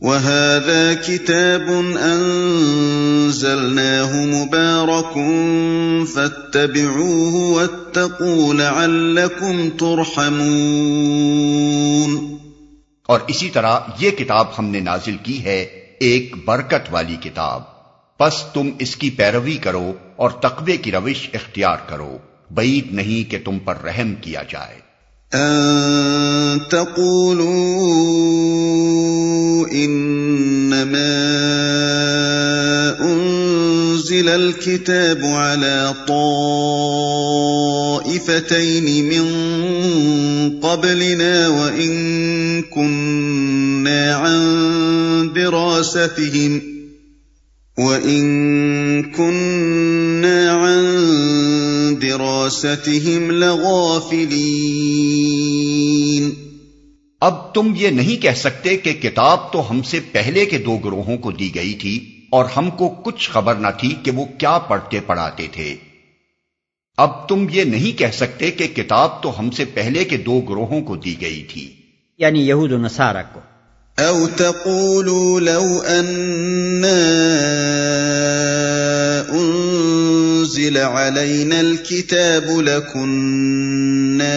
وهذا كتاب أنزلناه مبارك فاتبعوه واتقوا لعلكم ترحمون اور اسی طرح یہ کتاب ہم نے نازل کی ہے ایک برکت والی کتاب۔ پس تم اس کی پیروی کرو اور تقوی کی روش اختیار کرو۔ بعید نہیں کہ تم پر رحم کیا جائے۔ أن تقولوا إنما أنزل الكتاب على طائفتين من قبلنا وإن كنا عن دراستهم وَإِن كُنَّا عَن دِرَاسَتِهِمْ لَغَافِلِينَ اب تم یہ نہیں کہہ سکتے کہ کتاب تو ہم سے پہلے کے دو گروہوں کو دی گئی تھی اور ہم کو کچھ خبر نہ تھی کہ وہ کیا پڑھتے پڑھاتے تھے۔ اب تم یہ نہیں کہہ سکتے کہ کتاب تو ہم سے پہلے کے دو گروہوں کو دی گئی تھی۔ یعنی یہود و نصارہ کو۔ أو تقولوا لو أنا أنزل علينا الكتاب لكنا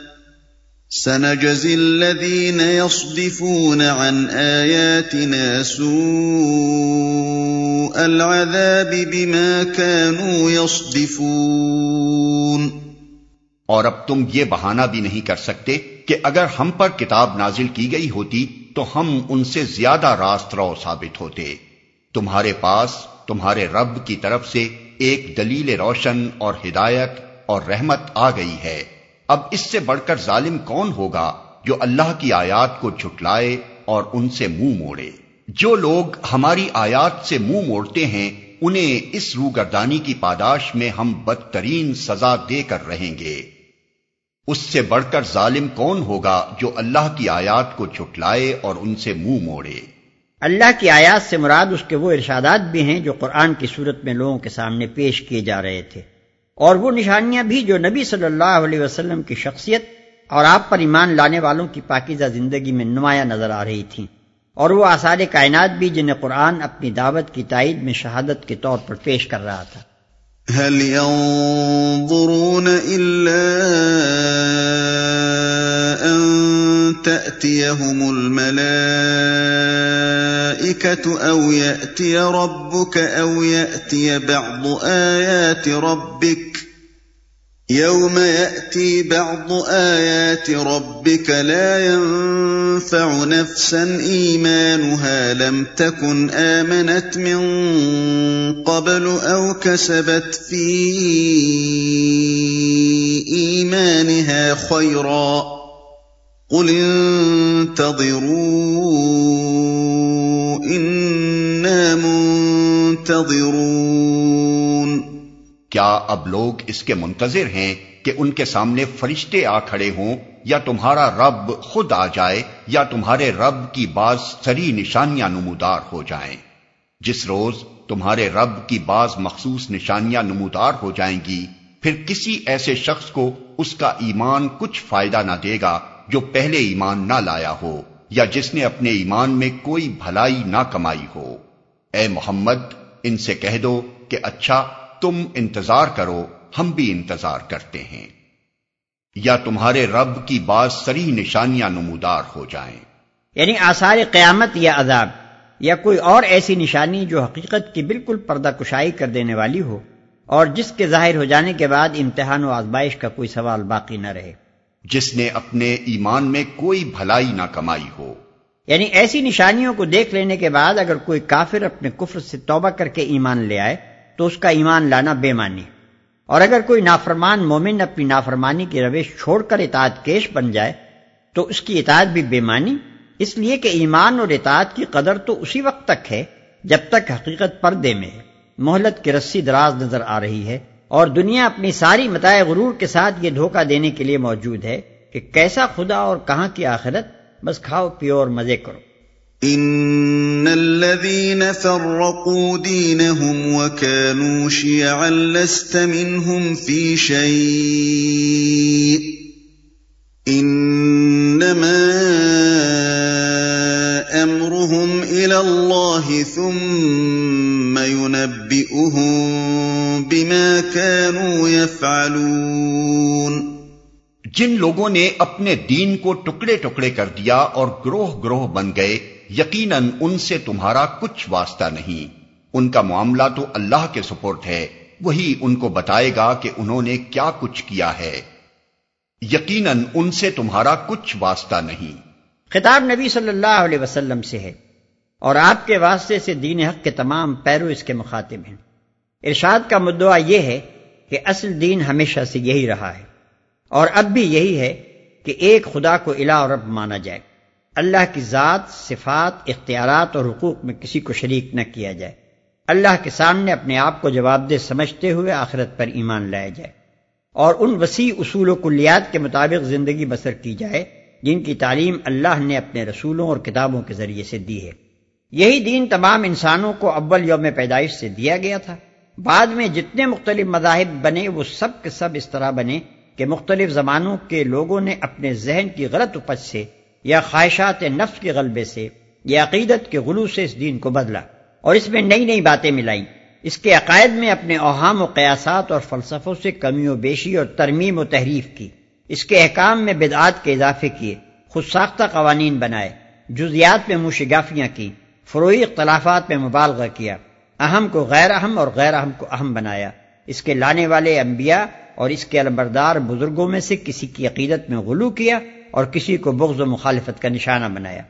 سنجزي الذين يصدفون عن اياتنا سوء العذاب بما كانوا يصدفون اور اب تم یہ بہانہ بھی نہیں کر سکتے کہ اگر ہم پر کتاب نازل کی گئی ہوتی تو ہم ان سے زیادہ راست رو ثابت ہوتے۔ تمہارے پاس، تمہارے رب کی طرف سے ایک دلیل روشن اور ہدایت اور رحمت آ گئی ہے۔ اب اس سے بڑھ کر ظالم کون ہوگا جو اللہ کی آیات کو جھٹلائے اور ان سے منہ موڑے؟ جو لوگ ہماری آیات سے منہ موڑتے ہیں، انہیں اس روگردانی کی پاداش میں ہم بدترین سزا دے کر رہیں گے۔ اس سے بڑھ کر ظالم کون ہوگا جو اللہ کی آیات کو چھٹلائے اور ان سے منہ موڑے؟ اللہ کی آیات سے مراد اس کے وہ ارشادات بھی ہیں جو قرآن کی صورت میں لوگوں کے سامنے پیش کیے جا رہے تھے۔ اور وہ نشانیاں بھی جو نبی صلی اللہ علیہ وسلم کی شخصیت اور آپ پر ایمان لانے والوں کی پاکیزہ زندگی میں نمایاں نظر آ رہی تھیں اور وہ آثار کائنات بھی جنہیں قرآن اپنی دعوت کی تائید میں شہادت کے طور پر پیش کر رہا تھا۔ هل ينظرون إلا أن تأتيهم الملائكة أو يأتي ربك أو يأتي بعض آيات ربك ۖ يوم ياتي بعض ايات ربك لا ينفع نفسا ايمانها لم تكن امنت من قبل او كسبت في ايمانها خيرا قل انتظروا انا منتظرون کیا اب لوگ اس کے منتظر ہیں کہ ان کے سامنے فرشتے آ کھڑے ہوں یا تمہارا رب خود آ جائے یا تمہارے رب کی بعض سری نشانیاں نمودار ہو جائیں؟ جس روز تمہارے رب کی بعض مخصوص نشانیاں نمودار ہو جائیں گی، پھر کسی ایسے شخص کو اس کا ایمان کچھ فائدہ نہ دے گا جو پہلے ایمان نہ لایا ہو۔ یا جس نے اپنے ایمان میں کوئی بھلائی نہ کمائی ہو۔ اے محمد، ان سے کہہ دو کہ اچھا تم انتظار کرو، ہم بھی انتظار کرتے ہیں۔ یا تمہارے رب کی بعض سری نشانیاں نمودار ہو جائیں۔ یعنی آثار قیامت یا عذاب، یا کوئی اور ایسی نشانی جو حقیقت کی بالکل پردہ کشائی کر دینے والی ہو، اور جس کے ظاہر ہو جانے کے بعد امتحان و آزمائش کا کوئی سوال باقی نہ رہے۔ جس نے اپنے ایمان میں کوئی بھلائی نہ کمائی ہو۔ یعنی ایسی نشانیوں کو دیکھ لینے کے بعد اگر کوئی کافر اپنے کفر سے توبہ کر کے ایمان لے آئے تو اس کا ایمان لانا بے مانی اور اگر کوئی نافرمان مومن اپنی نافرمانی کی روش چھوڑ کر اطاعت کیش بن جائے تو اس کی اطاعت بھی بے مانی اس لیے کہ ایمان اور اطاعت کی قدر تو اسی وقت تک ہے جب تک حقیقت پردے میں ہے۔ محلت کی رسی دراز نظر آ رہی ہے۔ اور دنیا اپنی ساری متائے غرور کے ساتھ یہ دھوکہ دینے کے لیے موجود ہے کہ کیسا خدا اور کہاں کی آخرت، بس کھاؤ پیو اور مزے کرو۔ ان الذين فرقوا دينهم وكانوا شيعا لست منهم في شيء انما امرهم الى الله ثم ينبئهم بما كانوا يفعلون۔ جن لوگوں نے اپنے دین کو ٹکڑے ٹکڑے کر دیا اور گروہ گروہ بن گئے یقیناً ان سے تمہارا کچھ واسطہ نہیں۔ ان کا معاملہ تو اللہ کے سپورٹ ہے وہی ان کو بتائے گا کہ انہوں نے کیا کچھ کیا ہے۔ یقیناً ان سے تمہارا کچھ واسطہ نہیں۔ خطاب نبی صلی اللہ علیہ وسلم سے ہے اور آپ کے واسطے سے دین حق کے تمام پیرو اس کے مخاطب ہیں۔ ارشاد کا مدعا یہ ہے کہ اصل دین ہمیشہ سے یہی رہا ہے۔ اور اب بھی یہی ہے کہ ایک خدا کو الہ اور رب مانا جائے۔ اللہ کی ذات، صفات، اختیارات اور حقوق میں کسی کو شریک نہ کیا جائے۔ اللہ کے سامنے اپنے آپ کو جواب دہ سمجھتے ہوئے آخرت پر ایمان لایا جائے۔ اور ان وسیع اصول و کلیات کے مطابق زندگی بسر کی جائے، جن کی تعلیم اللہ نے اپنے رسولوں اور کتابوں کے ذریعے سے دی ہے۔ یہی دین تمام انسانوں کو اول یوم پیدائش سے دیا گیا تھا۔ بعد میں جتنے مختلف مذاہب بنے، وہ سب کے سب اس طرح بنے کہ مختلف زمانوں کے لوگوں نے اپنے ذہن کی غلط اپج سے یا خواہشات نفس کے غلبے سے یا عقیدت کے غلو سے اس دین کو بدلا۔ اور اس میں نئی نئی باتیں ملائیں اس کے عقائد میں اپنے اوہام و قیاسات اور فلسفوں سے کمی و بیشی اور ترمیم و تحریف کی۔ اس کے احکام میں بدعات کے اضافے کیے، خود ساختہ قوانین بنائے، جزیات میں مشگافیاں کی، فروئی اختلافات میں مبالغہ کیا۔ اہم کو غیر اہم اور غیر اہم کو اہم بنایا۔ اس کے لانے والے انبیاء اور اس کے علمبردار بزرگوں میں سے کسی کی عقیدت میں غلو کیا اور کسی کو بغض و مخالفت کا نشانہ بنایا۔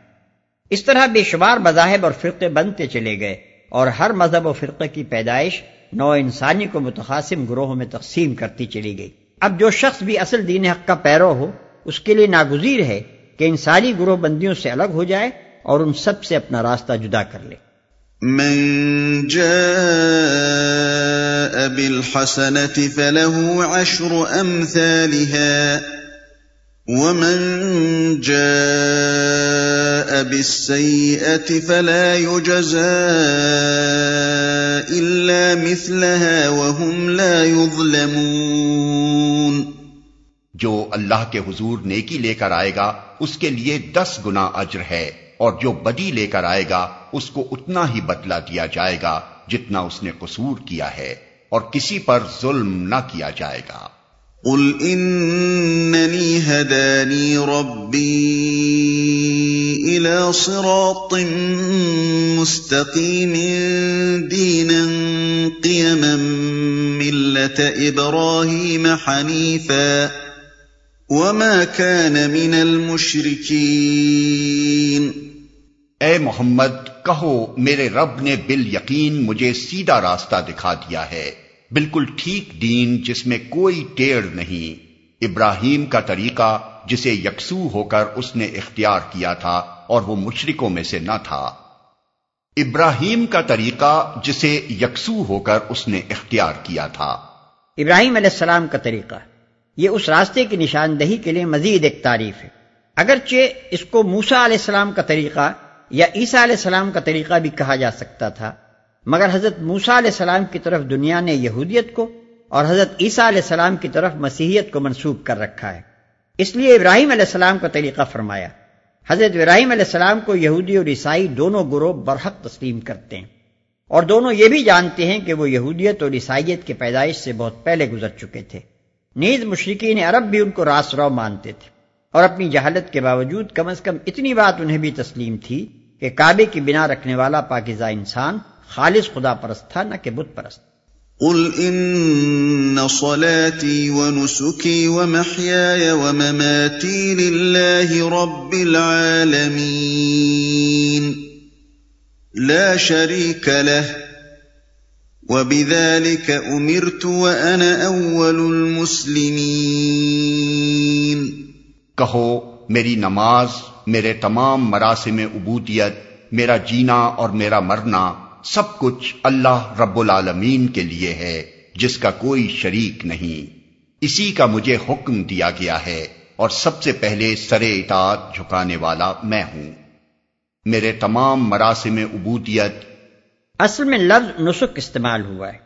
اس طرح بے شمار مذاہب اور فرقے بنتے چلے گئے اور ہر مذہب و فرقے کی پیدائش نو انسانی کو متخاصم گروہوں میں تقسیم کرتی چلی گئی۔ اب جو شخص بھی اصل دین حق کا پیرو ہو، اس کے لیے ناگزیر ہے کہ انسانی گروہ بندیوں سے الگ ہو جائے اور ان سب سے اپنا راستہ جدا کر لے۔ من جاء بالحسنة فله عشر أمثالها ومن جاء بالسيئة فلا يجزى إلا مثلها وهم لا يظلمون جو اللہ کے حضور نیکی لے کر آئے گا، اس کے لیے دس گنا اجر ہے۔ اور جو بدی لے کر آئے گا، اس کو اتنا ہی بدلا دیا جائے گا جتنا اس نے قصور کیا ہے، اور کسی پر ظلم نہ کیا جائے گا۔ قل اننی هدانی ربی الى صراط مستقیم دینا قیما ملت ابراہیم حنیفا وما كان من المشركين اے محمد، کہو میرے رب نے بال یقین مجھے سیدھا راستہ دکھا دیا ہے۔ بالکل ٹھیک دین جس میں کوئی ٹیڑھ نہیں۔ ابراہیم کا طریقہ جسے یکسو ہو کر اس نے اختیار کیا تھا اور وہ مشرکوں میں سے نہ تھا۔ ابراہیم کا طریقہ جسے یکسو ہو کر اس نے اختیار کیا تھا۔ ابراہیم علیہ السلام کا طریقہ، یہ اس راستے کی نشاندہی کے لیے مزید ایک تعریف ہے۔ اگرچہ اس کو موسا علیہ السلام کا طریقہ یا عیسیٰ علیہ السلام کا طریقہ بھی کہا جا سکتا تھا، مگر حضرت موسا علیہ السلام کی طرف دنیا نے یہودیت کو اور حضرت عیسیٰ علیہ السلام کی طرف مسیحیت کو منسوخ کر رکھا ہے۔ اس لیے ابراہیم علیہ السلام کا طریقہ فرمایا، حضرت ابراہیم علیہ السلام کو یہودی اور عیسائی دونوں گروہ برحق تسلیم کرتے ہیں۔ اور دونوں یہ بھی جانتے ہیں کہ وہ یہودیت اور عیسائیت کے پیدائش سے بہت پہلے گزر چکے تھے۔ نیز مشرقین عرب بھی ان کو راس رو مانتے تھے اور اپنی جہالت کے باوجود کم از کم اتنی بات انہیں بھی تسلیم تھی کہ کعبے کی بنا رکھنے والا پاکیزہ انسان خالص خدا پرست تھا نہ کہ بت پرست۔ قل ان صلاتي ونسكي ومحياي ومماتي لله رب العالمين۔ لا شريك له وبذلك امرت وانا اول المسلمين۔ کہو میری نماز، میرے تمام مراسم عبودیت، میرا جینا اور میرا مرنا سب کچھ اللہ رب العالمین کے لیے ہے، جس کا کوئی شریک نہیں۔ اسی کا مجھے حکم دیا گیا ہے اور سب سے پہلے سرے اطاعت جھکانے والا میں ہوں۔ میرے تمام مراسم عبودیت۔ اصل میں لفظ نسخ استعمال ہوا ہے،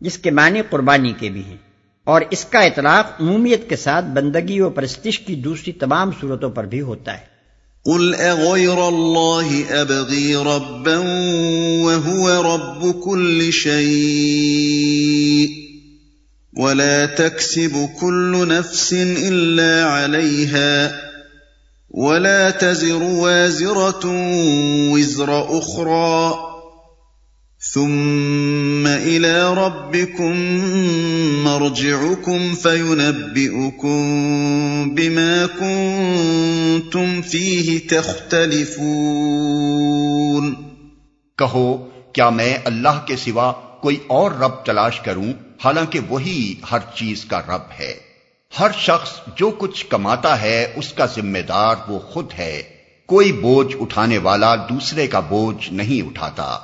جس کے معنی قربانی کے بھی ہیں۔ اور اس کا اطلاق عمومیت کے ساتھ بندگی و پرستش کی دوسری تمام صورتوں پر بھی ہوتا ہے۔ قل اغير الله ابغي ربا وهو رب كل شيء ولا تكسب كل نفس الا عليها ولا تزر وازره وزر اخرى ثم الى ربكم مرجعكم فينبئكم بما كنتم فيه تختلفون۔ کہو، کیا میں اللہ کے سوا کوئی اور رب تلاش کروں؟ حالانکہ وہی ہر چیز کا رب ہے۔ ہر شخص جو کچھ کماتا ہے، اس کا ذمہ دار وہ خود ہے۔ کوئی بوجھ اٹھانے والا دوسرے کا بوجھ نہیں اٹھاتا۔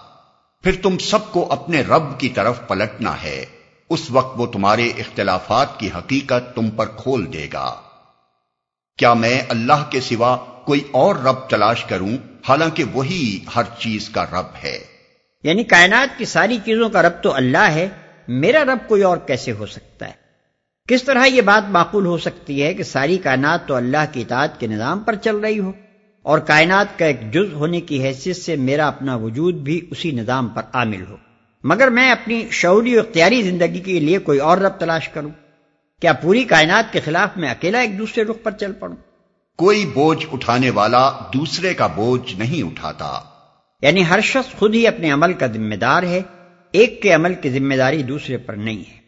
پھر تم سب کو اپنے رب کی طرف پلٹنا ہے۔ اس وقت وہ تمہارے اختلافات کی حقیقت تم پر کھول دے گا۔ کیا میں اللہ کے سوا کوئی اور رب تلاش کروں؟ حالانکہ وہی ہر چیز کا رب ہے۔ یعنی کائنات کی ساری چیزوں کا رب تو اللہ ہے۔ میرا رب کوئی اور کیسے ہو سکتا ہے؟ کس طرح یہ بات معقول ہو سکتی ہے کہ ساری کائنات تو اللہ کی اطاعت کے نظام پر چل رہی ہو؟ اور کائنات کا ایک جز ہونے کی حیثیت سے میرا اپنا وجود بھی اسی نظام پر عامل ہو۔ مگر میں اپنی شعوری و اختیاری زندگی کے لیے کوئی اور رب تلاش کروں۔ کیا پوری کائنات کے خلاف میں اکیلا ایک دوسرے رخ پر چل پڑوں؟ کوئی بوجھ اٹھانے والا دوسرے کا بوجھ نہیں اٹھاتا۔ یعنی ہر شخص خود ہی اپنے عمل کا ذمہ دار ہے ایک کے عمل کی ذمہ داری دوسرے پر نہیں ہے۔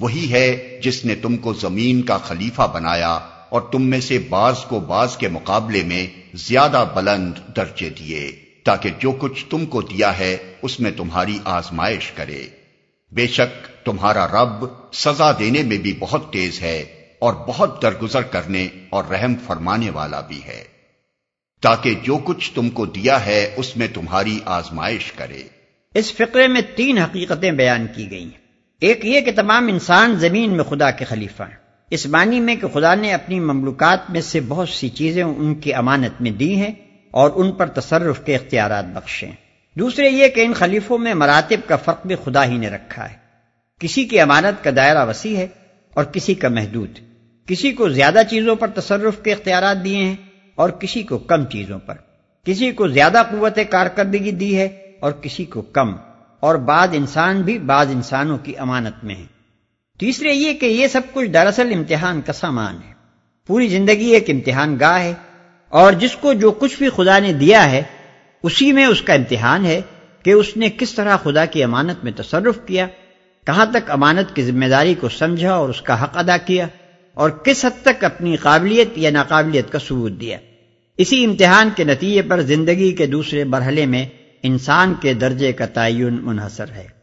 وہی ہے جس نے تم کو زمین کا خلیفہ بنایا اور تم میں سے بعض کو بعض کے مقابلے میں زیادہ بلند درجے دیے، تاکہ جو کچھ تم کو دیا ہے اس میں تمہاری آزمائش کرے۔ بے شک تمہارا رب سزا دینے میں بھی بہت تیز ہے اور بہت درگزر کرنے اور رحم فرمانے والا بھی ہے۔ تاکہ جو کچھ تم کو دیا ہے اس میں تمہاری آزمائش کرے۔ اس فقرے میں تین حقیقتیں بیان کی گئی ہیں ایک یہ کہ تمام انسان زمین میں خدا کے خلیفہ ہیں۔ اس معنی میں کہ خدا نے اپنی مملوکات میں سے بہت سی چیزیں ان کی امانت میں دی ہیں اور ان پر تصرف کے اختیارات بخشے ہیں۔ دوسرے یہ کہ ان خلیفوں میں مراتب کا فرق بھی خدا ہی نے رکھا ہے۔ کسی کی امانت کا دائرہ وسیع ہے اور کسی کا محدود۔ کسی کو زیادہ چیزوں پر تصرف کے اختیارات دیے ہیں اور کسی کو کم چیزوں پر۔ کسی کو زیادہ قوت کارکردگی دی ہے اور کسی کو کم اور بعض انسان بھی بعض انسانوں کی امانت میں ہیں۔ تیسرے یہ کہ یہ سب کچھ دراصل امتحان کا سامان ہے۔ پوری زندگی ایک امتحان گاہ ہے اور جس کو جو کچھ بھی خدا نے دیا ہے، اسی میں اس کا امتحان ہے کہ اس نے کس طرح خدا کی امانت میں تصرف کیا، کہاں تک امانت کی ذمہ داری کو سمجھا اور اس کا حق ادا کیا، اور کس حد تک اپنی قابلیت یا ناقابلیت کا ثبوت دیا۔ اسی امتحان کے نتیجے پر زندگی کے دوسرے مرحلے میں انسان کے درجے کا تعین منحصر ہے۔